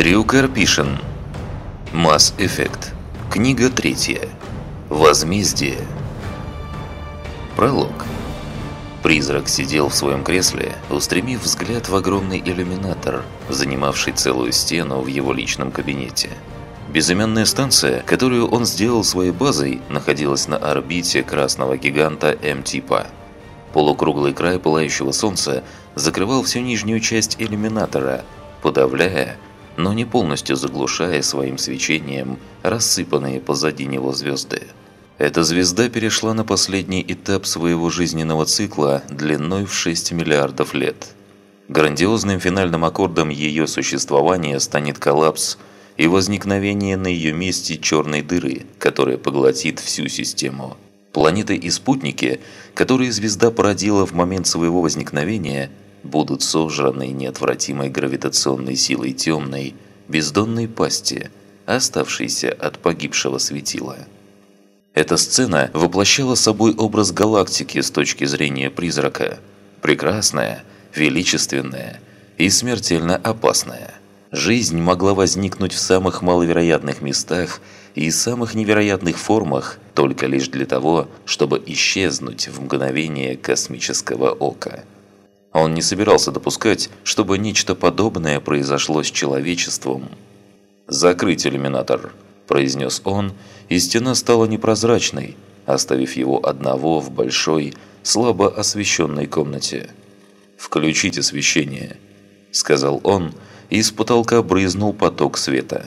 Дрю Карпишин. Масс Эффект. Книга третья. Возмездие. Пролог. Призрак сидел в своем кресле, устремив взгляд в огромный иллюминатор, занимавший целую стену в его личном кабинете. Безымянная станция, которую он сделал своей базой, находилась на орбите красного гиганта М-типа. Полукруглый край пылающего солнца закрывал всю нижнюю часть иллюминатора, подавляя но не полностью заглушая своим свечением рассыпанные позади него звезды. Эта звезда перешла на последний этап своего жизненного цикла длиной в 6 миллиардов лет. Грандиозным финальным аккордом ее существования станет коллапс и возникновение на ее месте черной дыры, которая поглотит всю систему. Планеты и спутники, которые звезда породила в момент своего возникновения – будут сожраны неотвратимой гравитационной силой темной, бездонной пасти, оставшейся от погибшего светила. Эта сцена воплощала собой образ галактики с точки зрения призрака. Прекрасная, величественная и смертельно опасная. Жизнь могла возникнуть в самых маловероятных местах и самых невероятных формах только лишь для того, чтобы исчезнуть в мгновение космического ока. Он не собирался допускать, чтобы нечто подобное произошло с человечеством. «Закрыть иллюминатор», – произнес он, и стена стала непрозрачной, оставив его одного в большой, слабо освещенной комнате. «Включить освещение», – сказал он, и с потолка брызнул поток света.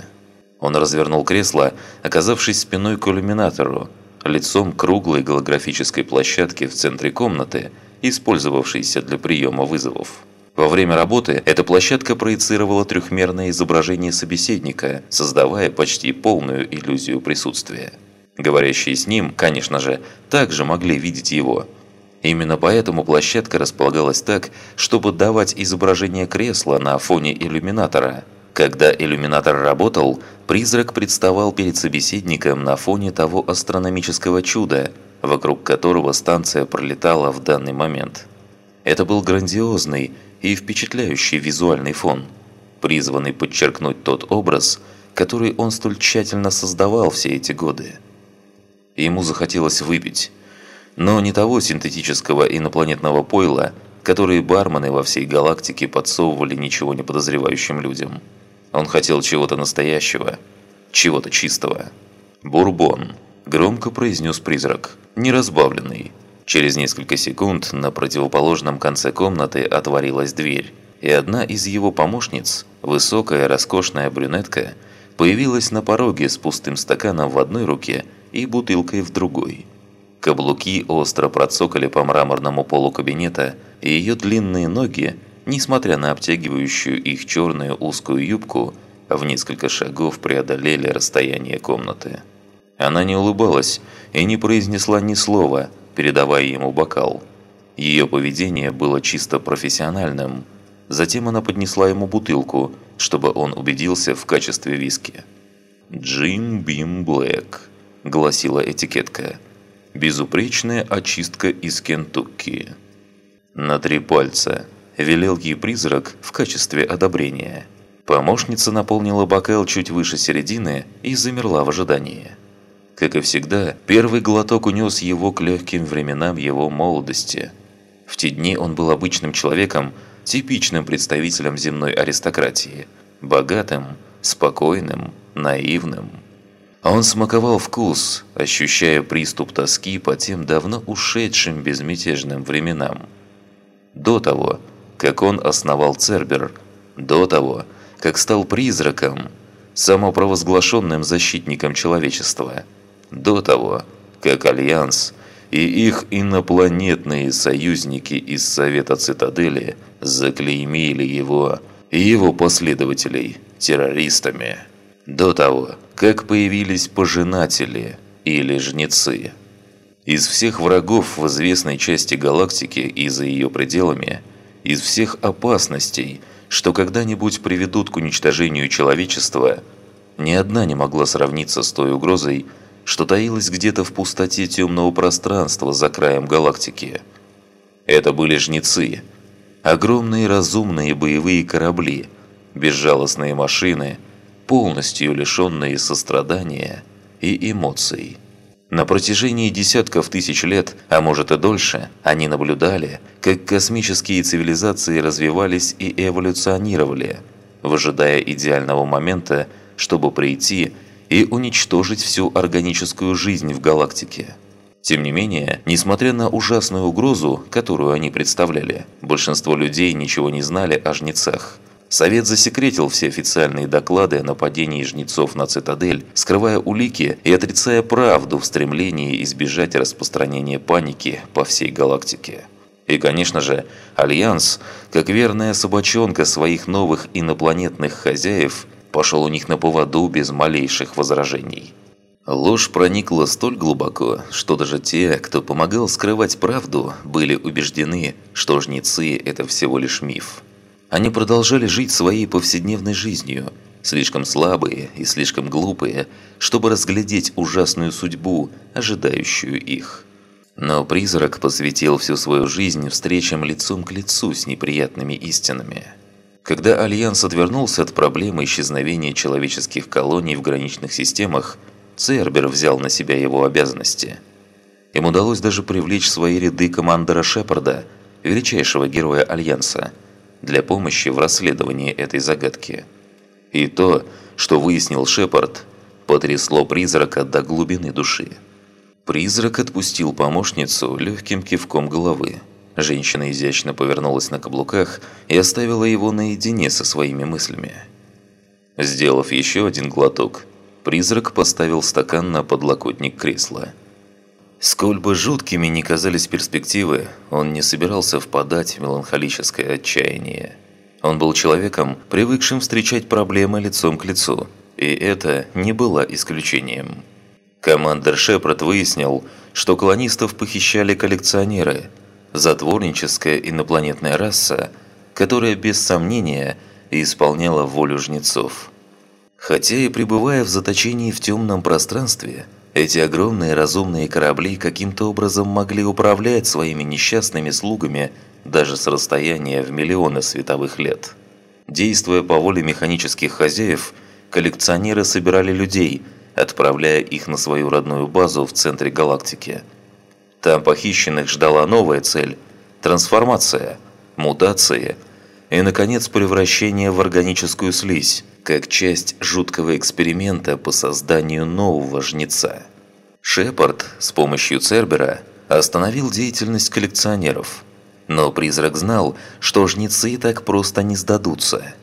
Он развернул кресло, оказавшись спиной к иллюминатору, лицом круглой голографической площадки в центре комнаты – использовавшийся для приема вызовов. Во время работы эта площадка проецировала трехмерное изображение собеседника, создавая почти полную иллюзию присутствия. Говорящие с ним, конечно же, также могли видеть его. Именно поэтому площадка располагалась так, чтобы давать изображение кресла на фоне иллюминатора. Когда иллюминатор работал, призрак представал перед собеседником на фоне того астрономического чуда – вокруг которого станция пролетала в данный момент. Это был грандиозный и впечатляющий визуальный фон, призванный подчеркнуть тот образ, который он столь тщательно создавал все эти годы. Ему захотелось выпить, но не того синтетического инопланетного пойла, которые бармены во всей галактике подсовывали ничего не подозревающим людям. Он хотел чего-то настоящего, чего-то чистого. Бурбон – Громко произнес призрак. Неразбавленный. Через несколько секунд на противоположном конце комнаты отворилась дверь, и одна из его помощниц, высокая роскошная брюнетка, появилась на пороге с пустым стаканом в одной руке и бутылкой в другой. Каблуки остро процокали по мраморному полу кабинета, и ее длинные ноги, несмотря на обтягивающую их черную узкую юбку, в несколько шагов преодолели расстояние комнаты. Она не улыбалась и не произнесла ни слова, передавая ему бокал. Ее поведение было чисто профессиональным. Затем она поднесла ему бутылку, чтобы он убедился в качестве виски. «Джим Бим Блэк», – гласила этикетка. «Безупречная очистка из Кентукки». «На три пальца», – велел ей призрак в качестве одобрения. Помощница наполнила бокал чуть выше середины и замерла в ожидании. Как и всегда, первый глоток унес его к легким временам его молодости. В те дни он был обычным человеком, типичным представителем земной аристократии. Богатым, спокойным, наивным. Он смаковал вкус, ощущая приступ тоски по тем давно ушедшим безмятежным временам. До того, как он основал Цербер, до того, как стал призраком, самопровозглашенным защитником человечества – до того, как Альянс и их инопланетные союзники из Совета Цитадели заклеймили его и его последователей террористами. До того, как появились пожинатели или жнецы. Из всех врагов в известной части галактики и за ее пределами, из всех опасностей, что когда-нибудь приведут к уничтожению человечества, ни одна не могла сравниться с той угрозой, что таилось где-то в пустоте темного пространства за краем галактики. Это были жнецы, огромные разумные боевые корабли, безжалостные машины, полностью лишенные сострадания и эмоций. На протяжении десятков тысяч лет, а может и дольше, они наблюдали, как космические цивилизации развивались и эволюционировали, выжидая идеального момента, чтобы прийти и уничтожить всю органическую жизнь в галактике. Тем не менее, несмотря на ужасную угрозу, которую они представляли, большинство людей ничего не знали о жнецах. Совет засекретил все официальные доклады о нападении жнецов на цитадель, скрывая улики и отрицая правду в стремлении избежать распространения паники по всей галактике. И, конечно же, Альянс, как верная собачонка своих новых инопланетных хозяев, пошел у них на поводу без малейших возражений. Ложь проникла столь глубоко, что даже те, кто помогал скрывать правду, были убеждены, что жнецы – это всего лишь миф. Они продолжали жить своей повседневной жизнью, слишком слабые и слишком глупые, чтобы разглядеть ужасную судьбу, ожидающую их. Но призрак посвятил всю свою жизнь встречам лицом к лицу с неприятными истинами. Когда Альянс отвернулся от проблемы исчезновения человеческих колоний в граничных системах, Цербер взял на себя его обязанности. Им удалось даже привлечь в свои ряды командора Шепарда, величайшего героя Альянса – для помощи в расследовании этой загадки. И то, что выяснил Шепард, потрясло призрака до глубины души. Призрак отпустил помощницу легким кивком головы. Женщина изящно повернулась на каблуках и оставила его наедине со своими мыслями. Сделав еще один глоток, призрак поставил стакан на подлокотник кресла – Сколь бы жуткими ни казались перспективы, он не собирался впадать в меланхолическое отчаяние. Он был человеком, привыкшим встречать проблемы лицом к лицу, и это не было исключением. Командер Шепард выяснил, что колонистов похищали коллекционеры, затворническая инопланетная раса, которая без сомнения исполняла волю жнецов. Хотя и пребывая в заточении в темном пространстве – эти огромные разумные корабли каким-то образом могли управлять своими несчастными слугами даже с расстояния в миллионы световых лет. Действуя по воле механических хозяев, коллекционеры собирали людей, отправляя их на свою родную базу в центре галактики. Там похищенных ждала новая цель – трансформация, мутация и, наконец, превращение в органическую слизь, как часть жуткого эксперимента по созданию нового жнеца. Шепард с помощью Цербера остановил деятельность коллекционеров. Но призрак знал, что жнецы так просто не сдадутся.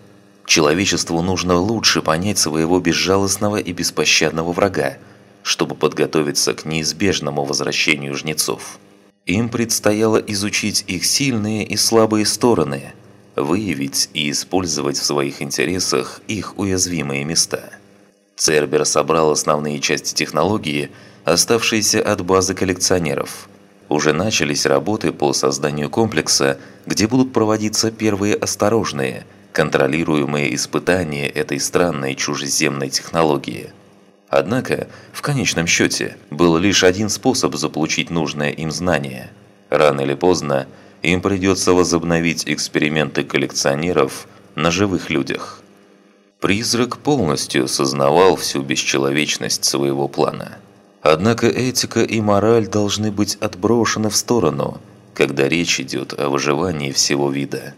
Человечеству нужно лучше понять своего безжалостного и беспощадного врага, чтобы подготовиться к неизбежному возвращению жнецов. Им предстояло изучить их сильные и слабые стороны – выявить и использовать в своих интересах их уязвимые места. Цербер собрал основные части технологии, оставшиеся от базы коллекционеров. Уже начались работы по созданию комплекса, где будут проводиться первые осторожные, контролируемые испытания этой странной чужеземной технологии. Однако, в конечном счете, был лишь один способ заполучить нужное им знание. Рано или поздно – им придется возобновить эксперименты коллекционеров на живых людях. Призрак полностью осознавал всю бесчеловечность своего плана. Однако этика и мораль должны быть отброшены в сторону, когда речь идет о выживании всего вида.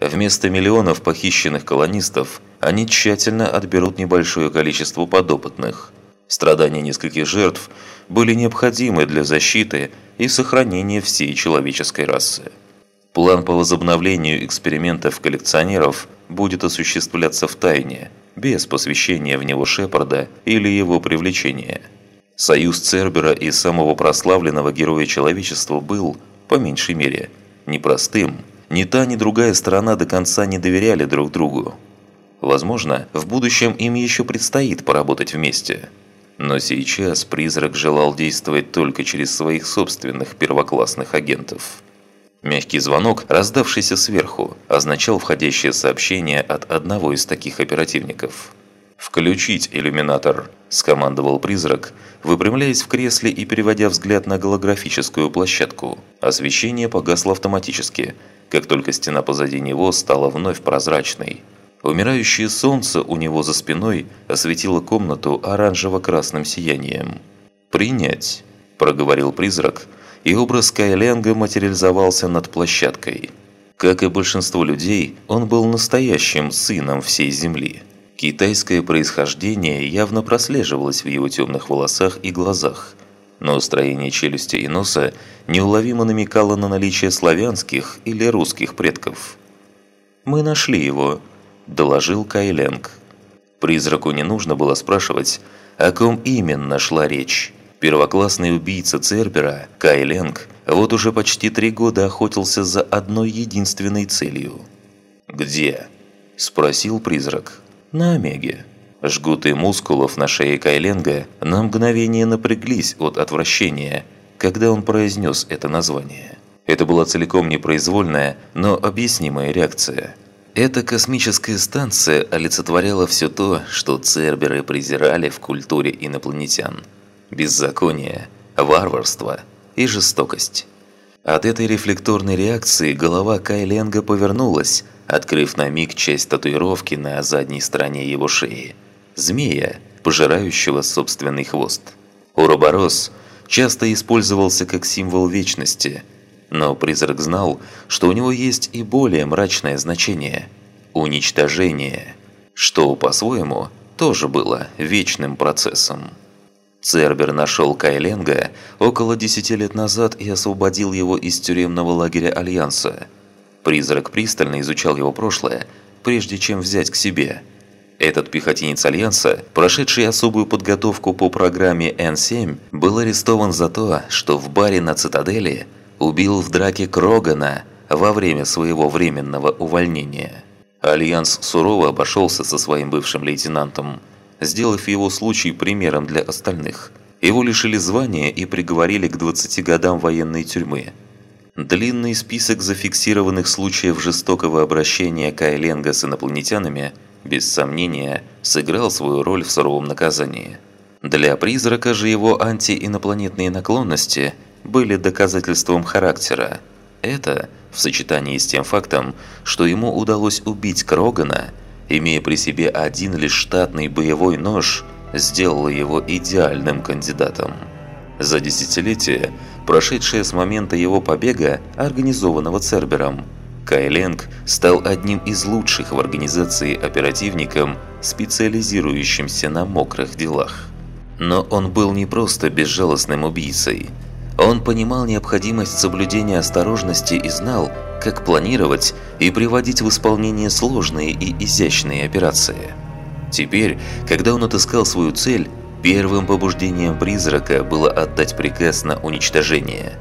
Вместо миллионов похищенных колонистов они тщательно отберут небольшое количество подопытных. Страдания нескольких жертв были необходимы для защиты и сохранения всей человеческой расы. План по возобновлению экспериментов коллекционеров будет осуществляться в тайне, без посвящения в него Шепарда или его привлечения. Союз Цербера и самого прославленного героя человечества был, по меньшей мере, непростым. Ни та, ни другая сторона до конца не доверяли друг другу. Возможно, в будущем им еще предстоит поработать вместе – но сейчас призрак желал действовать только через своих собственных первоклассных агентов. Мягкий звонок, раздавшийся сверху, означал входящее сообщение от одного из таких оперативников. «Включить иллюминатор», – скомандовал призрак, выпрямляясь в кресле и переводя взгляд на голографическую площадку. Освещение погасло автоматически, как только стена позади него стала вновь прозрачной. Умирающее солнце у него за спиной осветило комнату оранжево-красным сиянием. «Принять», – проговорил призрак, и образ Кайленга материализовался над площадкой. Как и большинство людей, он был настоящим сыном всей Земли. Китайское происхождение явно прослеживалось в его темных волосах и глазах, но строение челюсти и носа неуловимо намекало на наличие славянских или русских предков. «Мы нашли его», – доложил Кайленг. Призраку не нужно было спрашивать, о ком именно шла речь. Первоклассный убийца Цербера, Кайленг, вот уже почти три года охотился за одной единственной целью. «Где?» – спросил призрак. «На Омеге». Жгуты мускулов на шее Кайленга на мгновение напряглись от отвращения, когда он произнес это название. Это была целиком непроизвольная, но объяснимая реакция. Эта космическая станция олицетворяла все то, что церберы презирали в культуре инопланетян – беззаконие, варварство и жестокость. От этой рефлекторной реакции голова Кайленга повернулась, открыв на миг часть татуировки на задней стороне его шеи. Змея, пожирающего собственный хвост. Уроборос часто использовался как символ вечности, но призрак знал, что у него есть и более мрачное значение – уничтожение, что, по-своему, тоже было вечным процессом. Цербер нашел Кайленга около десяти лет назад и освободил его из тюремного лагеря Альянса. Призрак пристально изучал его прошлое, прежде чем взять к себе. Этот пехотинец Альянса, прошедший особую подготовку по программе N7, был арестован за то, что в баре на Цитадели убил в драке крогана во время своего временного увольнения. Альянс сурово обошелся со своим бывшим лейтенантом – сделав его случай примером для остальных. Его лишили звания и приговорили к 20 годам военной тюрьмы. Длинный список зафиксированных случаев жестокого обращения Кай Ленга с инопланетянами, без сомнения, сыграл свою роль в суровом наказании. Для призрака же его антиинопланетные наклонности были доказательством характера. Это, в сочетании с тем фактом, что ему удалось убить Крогана – имея при себе один лишь штатный боевой нож, сделало его идеальным кандидатом. За десятилетие, прошедшее с момента его побега, организованного Цербером, Кайленг стал одним из лучших в организации оперативником, специализирующимся на мокрых делах. Но он был не просто безжалостным убийцей – он понимал необходимость соблюдения осторожности и знал, как планировать и приводить в исполнение сложные и изящные операции. Теперь, когда он отыскал свою цель, первым побуждением призрака было отдать приказ на уничтожение.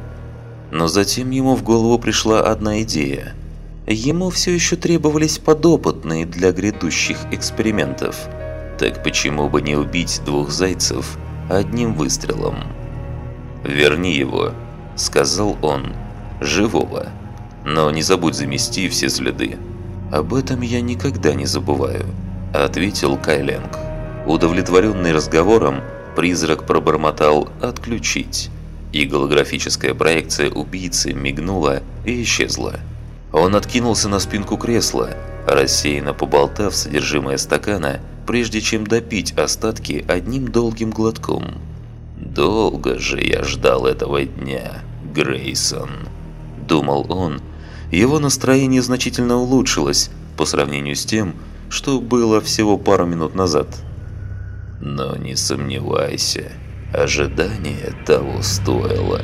Но затем ему в голову пришла одна идея. Ему все еще требовались подопытные для грядущих экспериментов. Так почему бы не убить двух зайцев одним выстрелом? «Верни его», — сказал он, — «живого. Но не забудь замести все следы». «Об этом я никогда не забываю», — ответил Кайленг. Удовлетворенный разговором, призрак пробормотал «отключить», и голографическая проекция убийцы мигнула и исчезла. Он откинулся на спинку кресла, рассеянно поболтав содержимое стакана, прежде чем допить остатки одним долгим глотком. «Долго же я ждал этого дня, Грейсон», – думал он. Его настроение значительно улучшилось по сравнению с тем, что было всего пару минут назад. Но не сомневайся, ожидание того стоило.